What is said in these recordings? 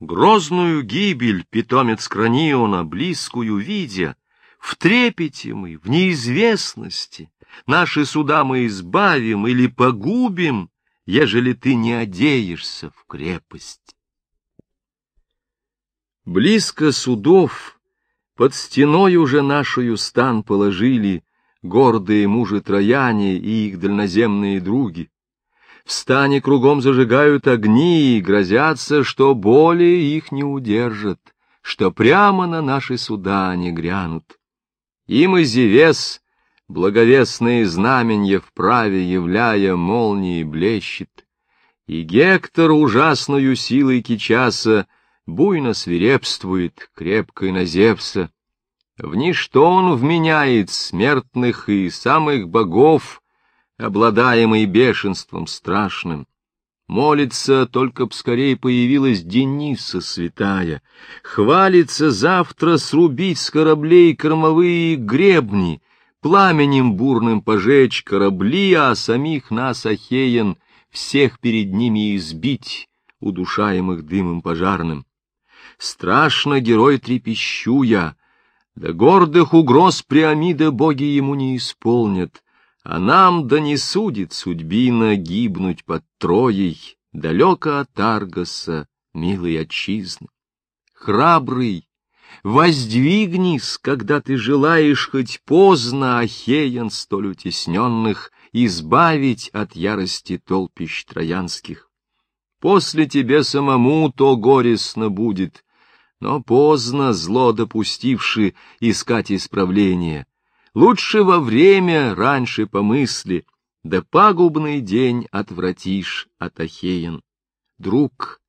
Грозную гибель питомец Краниона, близкую видя, в трепете мы, в неизвестности, наши суда мы избавим или погубим, ежели ты не одеешься в крепость. Близко судов под стеной уже нашою стан положили гордые мужи Трояне и их дальноземные други. В стане кругом зажигают огни и грозятся, что более их не удержат, что прямо на наши суда не грянут. Им и Зевес, благовестные знаменья вправе являя, молнии блещет, и Гектор ужасную силой кичаса буйно свирепствует, крепко на Зевса. В ничто он вменяет смертных и самых богов, обладаемый бешенством страшным. Молится, только б скорее появилась Дениса святая. Хвалится завтра срубить с кораблей кормовые гребни, пламенем бурным пожечь корабли, а самих нас, Ахеен, всех перед ними избить, удушаемых дымом пожарным. Страшно герой трепещу я, да гордых угроз Приамида боги ему не исполнят, а нам да не судит судьбина гибнуть под Троей, далеко от Аргоса, милый отчизны. Храбрый, воздвигнись, когда ты желаешь хоть поздно Ахеян столь утесненных избавить от ярости толпищ троянских. После тебе самому то горестно будет, но поздно, зло допустивши, искать исправления. Лучше во время, раньше помысли, да пагубный день отвратишь от Ахеян. Друг,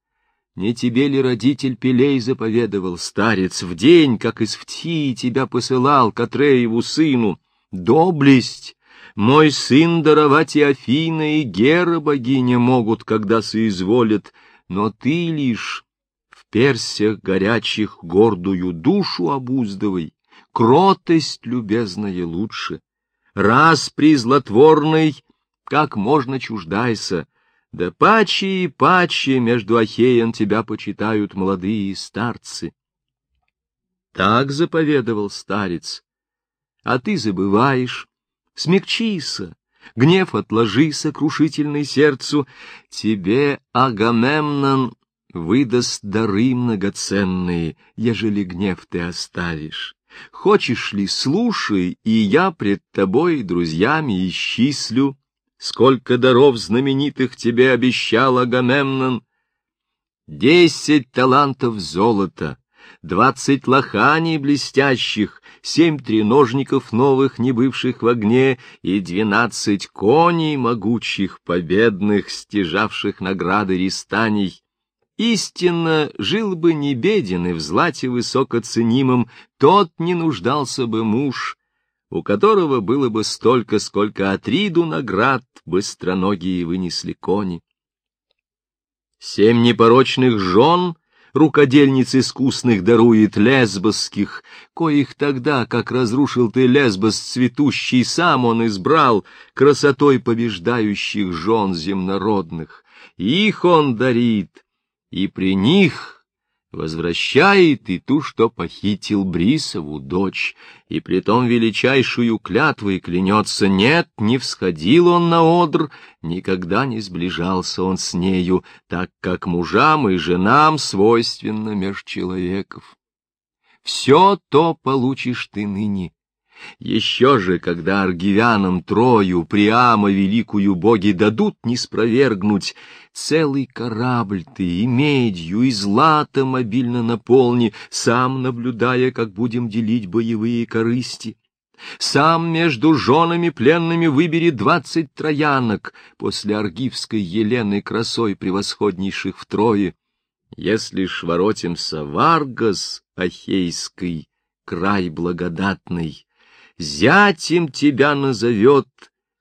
не тебе ли родитель Пелей заповедовал, старец, в день, как из Втии тебя посылал к Атрееву сыну, доблесть, мой сын даровать и Афина, и Гера богиня могут, когда соизволят, но ты лишь в персях горячих гордую душу обуздывай, кротость любезная лучше. Раз при злотворной, как можно чуждайся, да паче и паче между Ахеем тебя почитают молодые старцы. Так заповедовал старец, а ты забываешь, смягчися, гнев отложи сокрушительный сердцу, тебе, Агамемнон, выдаст дары многоценные, ежели гнев ты оставишь. Хочешь ли, слушай, и я пред тобой друзьями исчислю, сколько даров знаменитых тебе обещал Агамемнон. Десять талантов золота, двадцать лоханий блестящих, семь треножников новых, не бывших в огне, и двенадцать коней могучих, победных, стяжавших награды ристаний. Истинно жил бы не беден и в злате высокоценимом, тот не нуждался бы муж, у которого было бы столько, сколько Атриду наград быстроногие вынесли кони. Семь непорочных жен рукодельниц искусных дарует лесбосских, коих тогда, как разрушил ты лесбос цветущий, сам он избрал красотой побеждающих жен земнородных. Их он дарит, и при них возвращает и ту, что похитил Брисову дочь, и при том величайшую клятвой клянется, нет, не всходил он на одр, никогда не сближался он с нею, так как мужам и женам свойственно меж человеков. Все то получишь ты ныне, еще же, когда аргивянам Трою, Приама великую боги дадут не спровергнуть, целый корабль ты и медью, и златом обильно наполни, сам наблюдая, как будем делить боевые корысти. Сам между женами пленными выбери двадцать троянок, после аргивской Елены красой превосходнейших втрое. Если ж воротимся в Аргос Ахейский, край благодатный, зятем тебя назовет,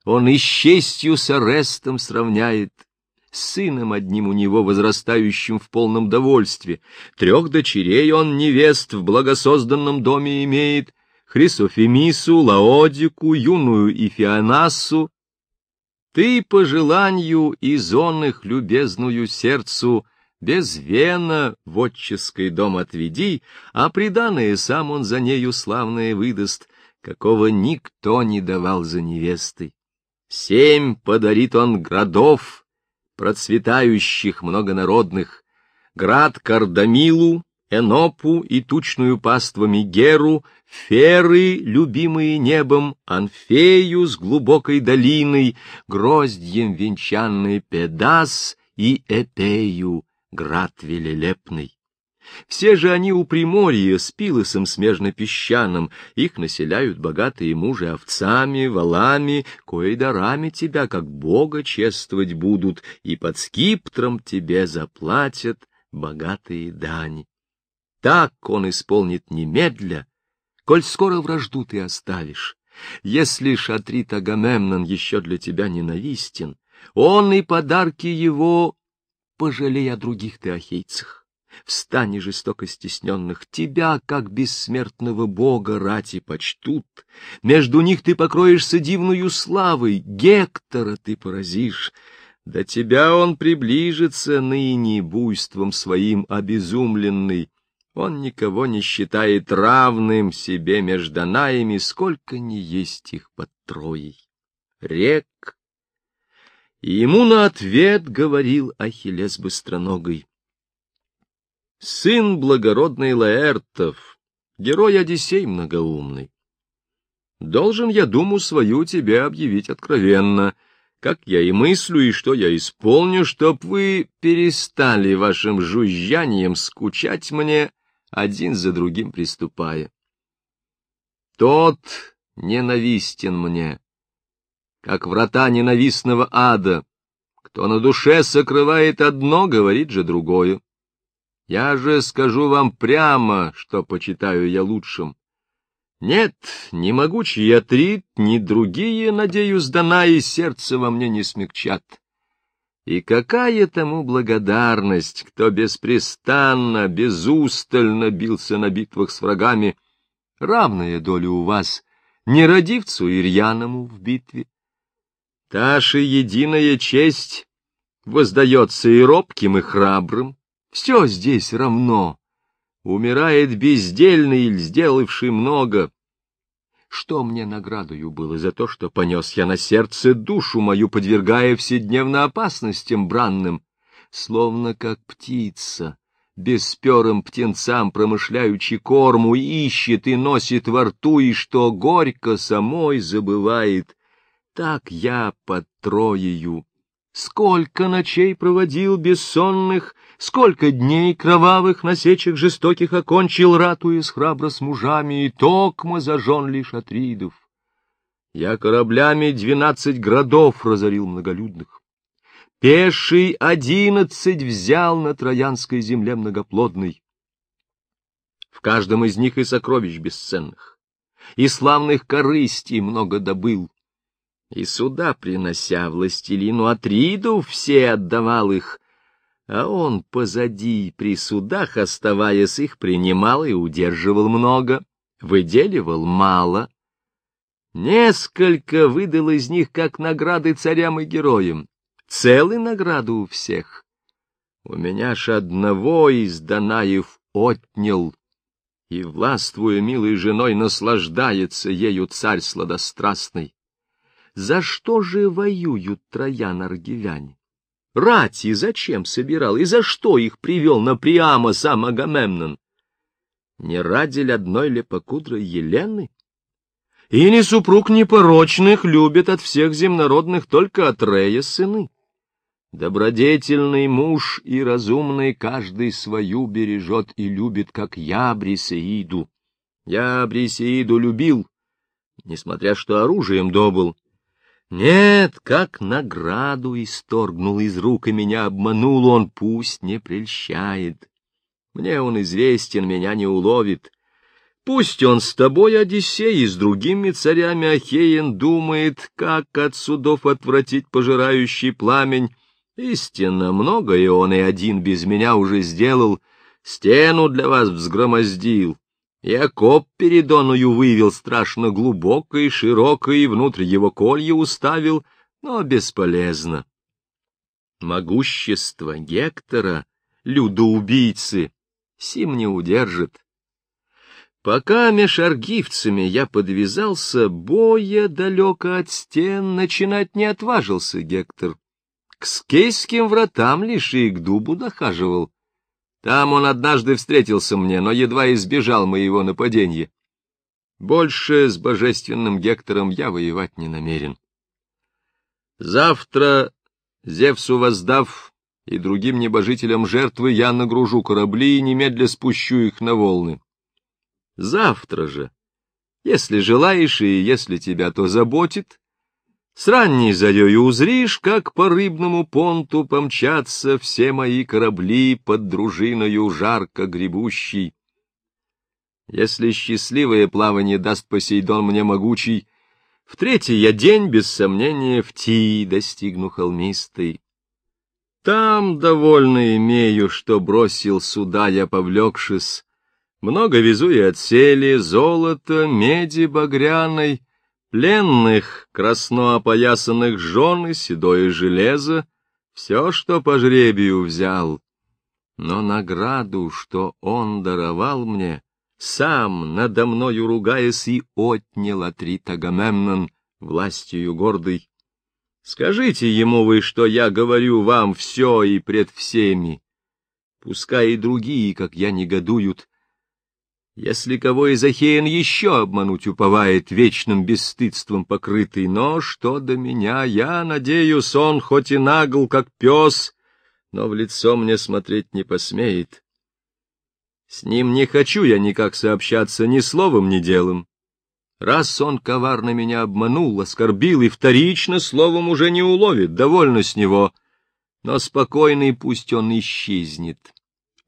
он и с честью с арестом сравняет, сыном одним у него, возрастающим в полном довольстве. Трех дочерей он невест в благосозданном доме имеет, Хрисофемису, Лаодику, юную Ифианасу. Ты по желанию и зонных любезную сердцу без вена в отческий дом отведи, а приданное сам он за нею славное выдаст, какого никто не давал за невестой. Семь подарит он градов, процветающих многонародных, град Кардамилу, Энопу и тучную паствами Геру, Феры, любимые небом, Анфею с глубокой долиной, гроздьем венчанный Педас и Эпею, град велелепный. Все же они у Приморья с Пилосом смежно-песчаным, их населяют богатые мужи овцами, валами, кое дарами тебя, как бога, чествовать будут, и под скиптром тебе заплатят богатые дани. Так он исполнит немедля, коль скоро вражду ты оставишь. Если шатрит Агамемнон еще для тебя ненавистен, он и подарки его пожалей о других ты ахейцах. Встань жестоко стесненных, тебя, как бессмертного бога, рати почтут. Между них ты покроешься дивную славой, Гектора ты поразишь. До тебя он приближится ныне буйством своим обезумленный, он никого не считает равным себе между Данаями, сколько ни есть их под Троей. Рек. И ему на ответ говорил Ахиллес быстроногой. Сын благородный Лаэртов, герой Одиссей многоумный. Должен я думу свою тебе объявить откровенно, как я и мыслю, и что я исполню, чтоб вы перестали вашим жужжанием скучать мне один за другим приступая. Тот ненавистен мне, как врата ненавистного ада. Кто на душе сокрывает одно, говорит же другое. Я же скажу вам прямо, что почитаю я лучшим. Нет, ни могучий Атрит, ни другие, надеюсь, дана и сердце во мне не смягчат. И какая тому благодарность, кто беспрестанно, безустально бился на битвах с врагами, равная доля у вас, не родивцу Ирьяному в битве. Та же единая честь воздается и робким, и храбрым. Все здесь равно. Умирает бездельный сделавший много, что мне наградою было за то, что понес я на сердце душу мою, подвергая вседневно опасностям бранным, словно как птица, бесперым птенцам промышляючи корму, ищет и носит во рту, и что горько самой забывает, так я под Троею Сколько ночей проводил бессонных, сколько дней кровавых на сечах жестоких окончил, ратуясь храбро с мужами, и токмо зажжен лишь Атридов. Я кораблями двенадцать городов разорил многолюдных. Пеший одиннадцать взял на Троянской земле многоплодной. В каждом из них и сокровищ бесценных, и славных корыстей много добыл и сюда, принося властелину Атриду, все отдавал их, а он позади при судах, оставаясь, их принимал и удерживал много, выделивал мало. Несколько выдал из них как награды царям и героям, целые награды у всех. У меня ж одного из Данаев отнял, и, властвуя милой женой, наслаждается ею царь сладострастный. За что же воюют троян-аргивяне? Рати зачем собирал и за что их привел на Приама сам Агамемнон? Не ради ли одной лепокудрой Елены? И ни супруг непорочных любит от всех земнородных только от Рея сыны. Добродетельный муж и разумный каждый свою бережет и любит, как я Брисеиду. Я Брисеиду любил, несмотря что оружием добыл, нет, как награду исторгнул из рук и меня обманул он, пусть не прельщает. Мне он известен, меня не уловит. Пусть он с тобой, Одиссей, и с другими царями Ахеен думает, как от судов отвратить пожирающий пламень. Истинно, многое он и один без меня уже сделал, стену для вас взгромоздил, и окоп передоною вывел страшно глубоко и широко, и внутрь его колья уставил, но бесполезно. Могущество Гектора людоубийцы, сим не удержит. Пока меж аргивцами я подвязался, боя далеко от стен начинать не отважился Гектор. К скейским вратам лишь и к дубу дохаживал. Там он однажды встретился мне, но едва избежал моего нападения. Больше с божественным Гектором я воевать не намерен. Завтра, Зевсу воздав и другим небожителям жертвы, я нагружу корабли и немедля спущу их на волны. Завтра же, если желаешь и если тебя то заботит, с ранней зарею узришь, как по рыбному понту помчатся все мои корабли под дружиною жарко гребущей. Если счастливое плавание даст Посейдон мне могучий, в третий я день, без сомнения, в Тии достигну холмистой. Там довольно имею, что бросил сюда я, повлекшись. Много везу и от сели, золота, меди багряной, пленных, красно опоясанных жен и седое железо, все, что по жребию взял. Но награду, что он даровал мне, сам, надо мною ругаясь, и отнял Атрит Агамемнон властью гордой. Скажите ему вы, что я говорю вам все и пред всеми. Пускай и другие, как я, негодуют. Если кого из Ахеен еще обмануть уповает, вечным бесстыдством покрытый, но что до меня, я надеюсь, он хоть и нагл, как пес, но в лицо мне смотреть не посмеет. С ним не хочу я никак сообщаться ни словом, ни делом. Раз он коварно меня обманул, оскорбил и вторично словом уже не уловит, довольно с него. Но спокойный пусть он исчезнет.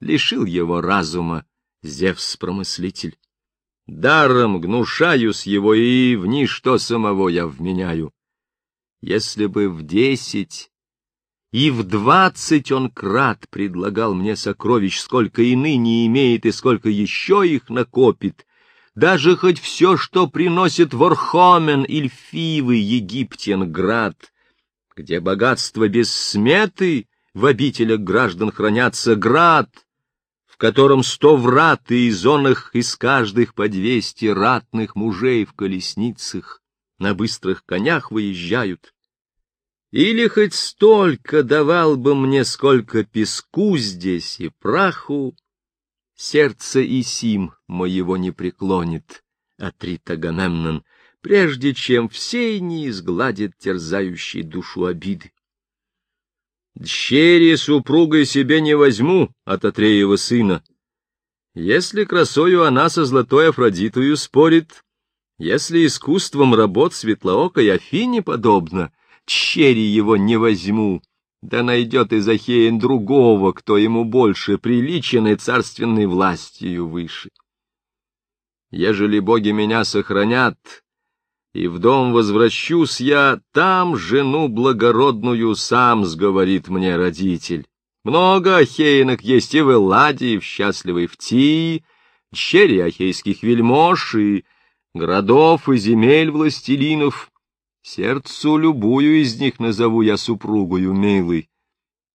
Лишил его разума, Зевс-промыслитель. Даром гнушаюсь его, и в ничто самого я вменяю. Если бы в десять и в двадцать он крат предлагал мне сокровищ, сколько и ныне имеет, и сколько еще их накопит. Даже хоть все, что приносит Ворхомен, Ильфивы, Египтен-град, где богатство без сметы в обителях граждан хранятся град, котором сто врат и из их из каждых по двести ратных мужей в колесницах на быстрых конях выезжают, или хоть столько давал бы мне, сколько песку здесь и праху, сердце и сим моего не преклонит, Атрит Агамемнон, прежде чем всей не изгладит терзающей душу обиды. Дщери супругой себе не возьму от Атреева сына. Если красою она со золотой Афродитою спорит, если искусством работ светлоокой Афине подобно, черри его не возьму, да найдет Изахеин другого, кто ему больше приличен и царственной властью выше. Ежели боги меня сохранят, и в дом возвращусь я, там жену благородную сам сговорит мне родитель. Много ахейнок есть и в Элладе, в счастливой в Тии, черри ахейских вельмож, и городов, и земель властелинов, Сердцу любую из них назову я супругою милой.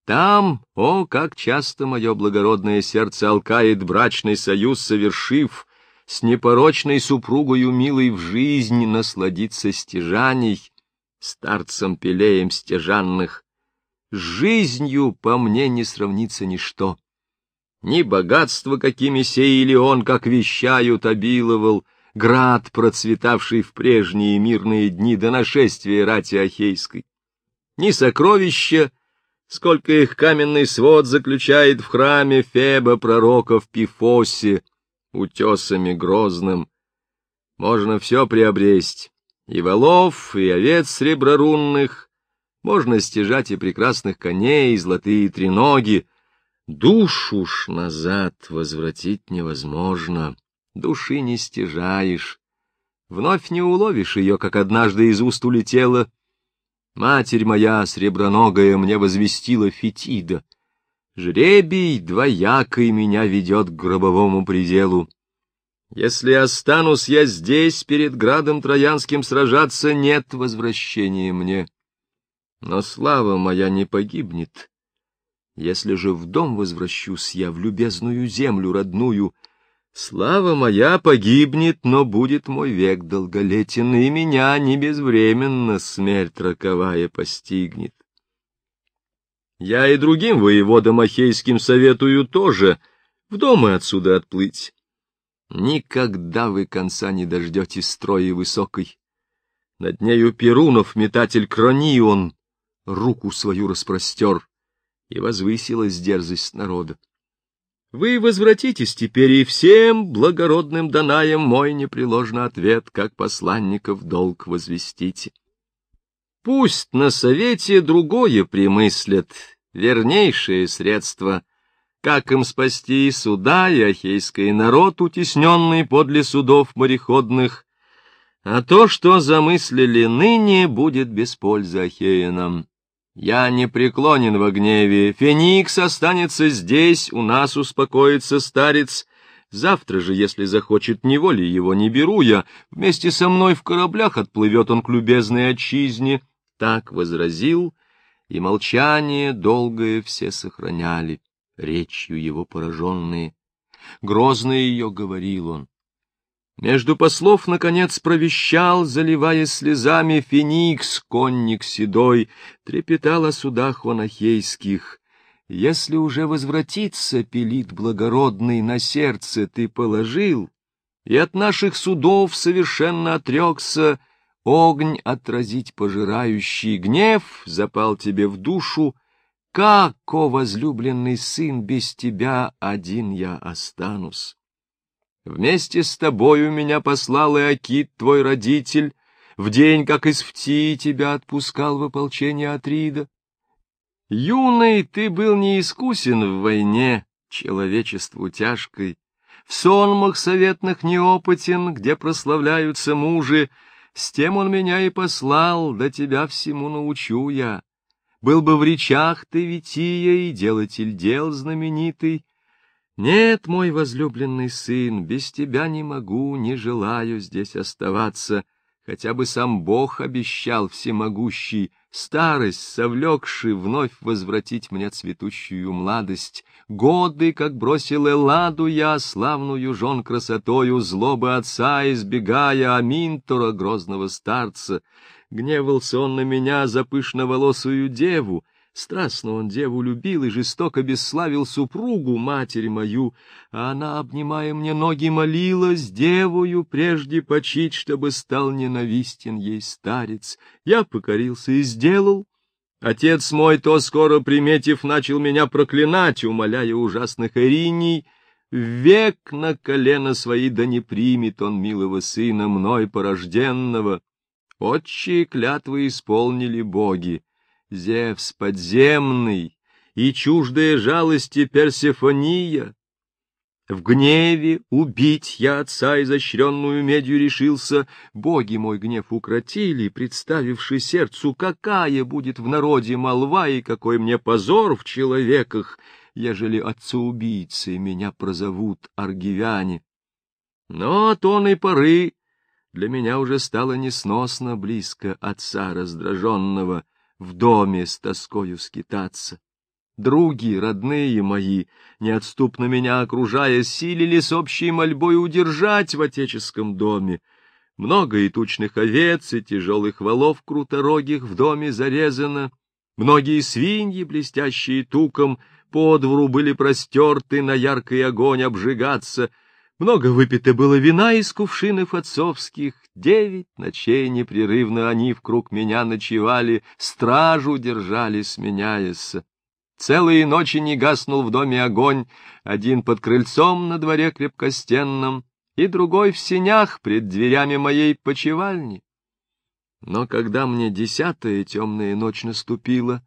Там, о, как часто мое благородное сердце алкает брачный союз, совершив, с непорочной супругою милой в жизнь насладиться стяжаний, старцем пелеем стяжанных. С жизнью по мне не сравнится ничто. Ни богатство, какими сеяли он, как вещают, обиловал, град, процветавший в прежние мирные дни до нашествия рати Ахейской. Ни сокровища, сколько их каменный свод заключает в храме Феба пророка в Пифосе, утесами грозным. Можно все приобресть, и волов, и овец среброрунных, можно стяжать и прекрасных коней, и золотые треноги. Душу ж назад возвратить невозможно души не стяжаешь, вновь не уловишь ее, как однажды из уст улетела. Матерь моя, среброногая, мне возвестила Фетида. Жребий двоякой меня ведет к гробовому пределу. Если останусь я здесь, перед градом Троянским сражаться, нет возвращения мне. Но слава моя не погибнет. Если же в дом возвращусь я, в любезную землю родную, слава моя погибнет, но будет мой век долголетен, и меня не безвременно смерть роковая постигнет. Я и другим воеводам Ахейским советую тоже в дом и отсюда отплыть. Никогда вы конца не дождетесь строи высокой. Над нею Перунов, метатель Кронион, руку свою распростер, и возвысилась дерзость народа. Вы возвратитесь теперь и всем благородным Данаем мой непреложный ответ, как посланников долг возвестите. Пусть на совете другое примыслят, вернейшее средство, как им спасти суда и ахейский народ, утесненный подле судов мореходных, а то, что замыслили ныне, будет без пользы Ахеянам. Я не преклонен во гневе, Феникс останется здесь, у нас успокоится старец. Завтра же, если захочет неволи, его не беру я, вместе со мной в кораблях отплывет он к любезной отчизне. Так возразил, и молчание долгое все сохраняли, речью его пораженные. Грозно ее говорил он. Между послов, наконец, провещал, заливая слезами, Феникс, конник седой, трепетал о судах он ахейских. Если уже возвратиться, пилит благородный, на сердце ты положил, и от наших судов совершенно отрекся, огонь отразить пожирающий, гнев запал тебе в душу, как, о возлюбленный сын, без тебя один я останусь? Вместе с тобою меня послал Иокит, твой родитель, в день, как из Фтии тебя отпускал в ополчение Атрида. Юный ты был неискусен в войне, человечеству тяжкой, в сонмах советных неопытен, где прославляются мужи, с тем он меня и послал, да тебя всему научу я. Был бы в речах ты Вития и делатель дел знаменитый, нет, мой возлюбленный сын, без тебя не могу, не желаю здесь оставаться, хотя бы сам Бог обещал всемогущий, старость совлекши, вновь возвратить мне цветущую младость. Годы, как бросил Эладу я, славную жен красотою, злобы отца избегая, Аминтора, грозного старца. Гневался он на меня за пышноволосую деву, Страстно он деву любил и жестоко бесславил супругу, матери мою, а она, обнимая мне ноги, молилась девою прежде почить, чтобы стал ненавистен ей старец. Я покорился и сделал. Отец мой, то скоро приметив, начал меня проклинать, умоляя ужасных эриней, век на колено свои да не примет он милого сына мной порожденного. Отчие клятвы исполнили боги. Зевс подземный и чуждая жалости Персефония. В гневе убить я отца изощренную медью решился, боги мой гнев укротили, представивши сердцу, какая будет в народе молва и какой мне позор в человеках, ежели отца-убийцы меня прозовут аргивяне. Но от и поры для меня уже стало несносно близко отца раздраженного, в доме с тоскою скитаться. Други, родные мои, неотступно меня окружая, силили с общей мольбой удержать в отеческом доме. Много и тучных овец, и тяжелых валов круторогих в доме зарезано. Многие свиньи, блестящие туком, по двору были простерты на яркий огонь обжигаться — много выпито было вина из кувшинов отцовских, девять ночей непрерывно они в круг меня ночевали, стражу держали, сменяясь. Целые ночи не гаснул в доме огонь, один под крыльцом на дворе крепкостенном, и другой в сенях пред дверями моей почевальни. Но когда мне десятая темная ночь наступила,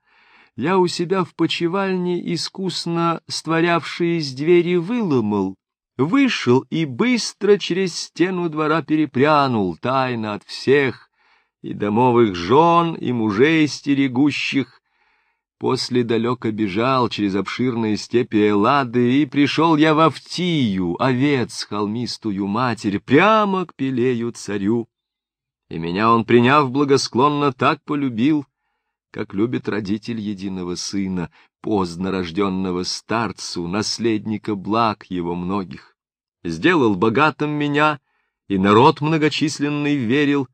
я у себя в почевальне, искусно створявший из двери, выломал вышел и быстро через стену двора перепрянул, тайно от всех, и домовых жен, и мужей стерегущих. После далеко бежал через обширные степи Эллады, и пришел я в Автию, овец холмистую матерь, прямо к Пелею царю. И меня он, приняв благосклонно, так полюбил, как любит родитель единого сына, поздно рожденного старцу, наследника благ его многих. Сделал богатым меня, и народ многочисленный верил,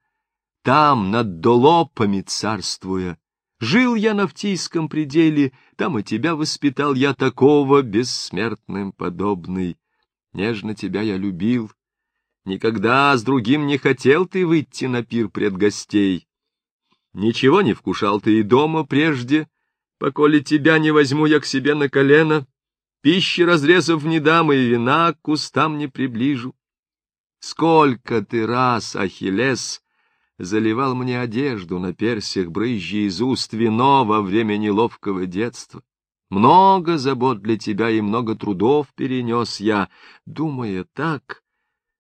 там, над долопами царствуя, Жил я на Втийском пределе, там и тебя воспитал я такого, бессмертным подобный. Нежно тебя я любил. Никогда с другим не хотел ты выйти на пир пред гостей. Ничего не вкушал ты и дома прежде, поколе тебя не возьму я к себе на колено, пищи разрезав не дам и вина к кустам не приближу. Сколько ты раз, Ахиллес, заливал мне одежду на персях, брызжи из уст вино во время неловкого детства. Много забот для тебя и много трудов перенес я, думая так,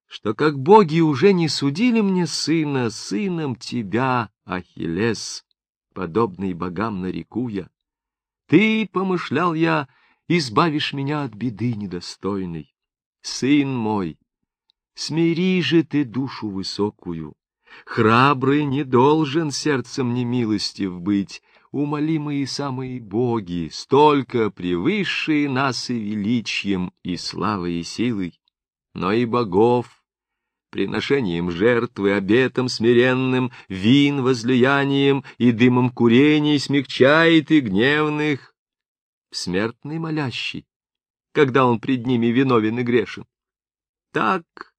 что как боги уже не судили мне сына, сыном тебя, Ахиллес, подобный богам нареку я. Ты, помышлял я, избавишь меня от беды недостойной. Сын мой, смири же ты душу высокую, Храбрый не должен сердцем немилостив быть, умолимые самые боги, столько превысшие нас и величием, и славой, и силой, но и богов, приношением жертвы, обетом смиренным, вин возлиянием и дымом курений смягчает и гневных, смертный молящий, когда он пред ними виновен и грешен. Так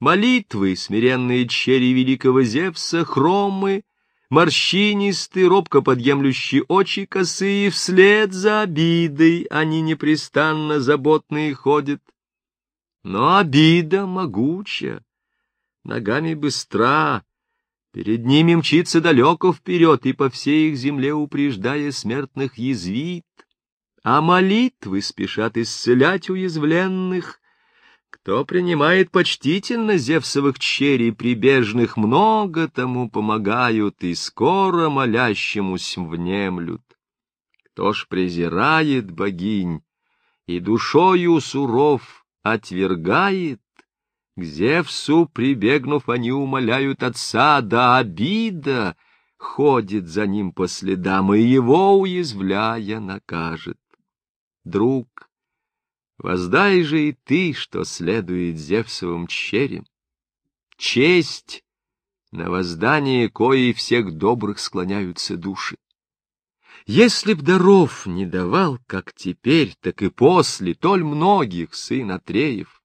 Молитвы, смиренные черри великого Зевса, хромы, морщинистые, робко подъемлющие очи косые, вслед за обидой они непрестанно заботные ходят. Но обида могуча, ногами быстра, перед ними мчится далеко вперед и по всей их земле упреждая смертных язвит, а молитвы спешат исцелять уязвленных, кто принимает почтительно Зевсовых черей прибежных, много тому помогают и скоро молящемуся внемлют. Кто ж презирает богинь и душою суров отвергает, к Зевсу прибегнув, они умоляют отца, да обида ходит за ним по следам и его, уязвляя, накажет. Друг, Воздай же и ты, что следует Зевсовым черем. Честь, на воздание кои всех добрых склоняются души. Если б даров не давал, как теперь, так и после, толь многих сын Атреев,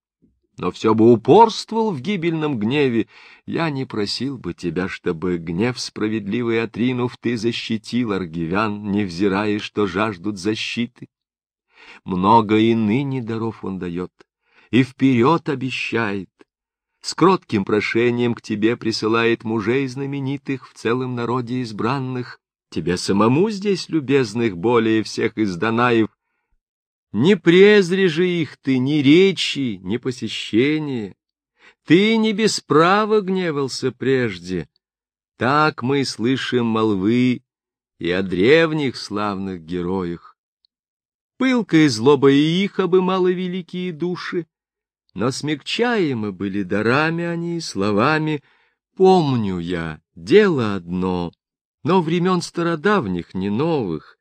но все бы упорствовал в гибельном гневе, я не просил бы тебя, чтобы гнев справедливый отринув, ты защитил аргивян, невзирая, что жаждут защиты. Много и ныне даров он дает, и вперед обещает. С кротким прошением к тебе присылает мужей знаменитых в целом народе избранных, тебе самому здесь, любезных, более всех из Данаев. Не презри же их ты ни речи, ни посещения. Ты не без права гневался прежде. Так мы слышим молвы и о древних славных героях. Пылкая злоба и их обымала великие души, но смягчаемы были дарами они и словами. Помню я, дело одно, но времен стародавних, не новых.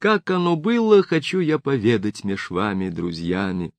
Как оно было, хочу я поведать меж вами, друзьями.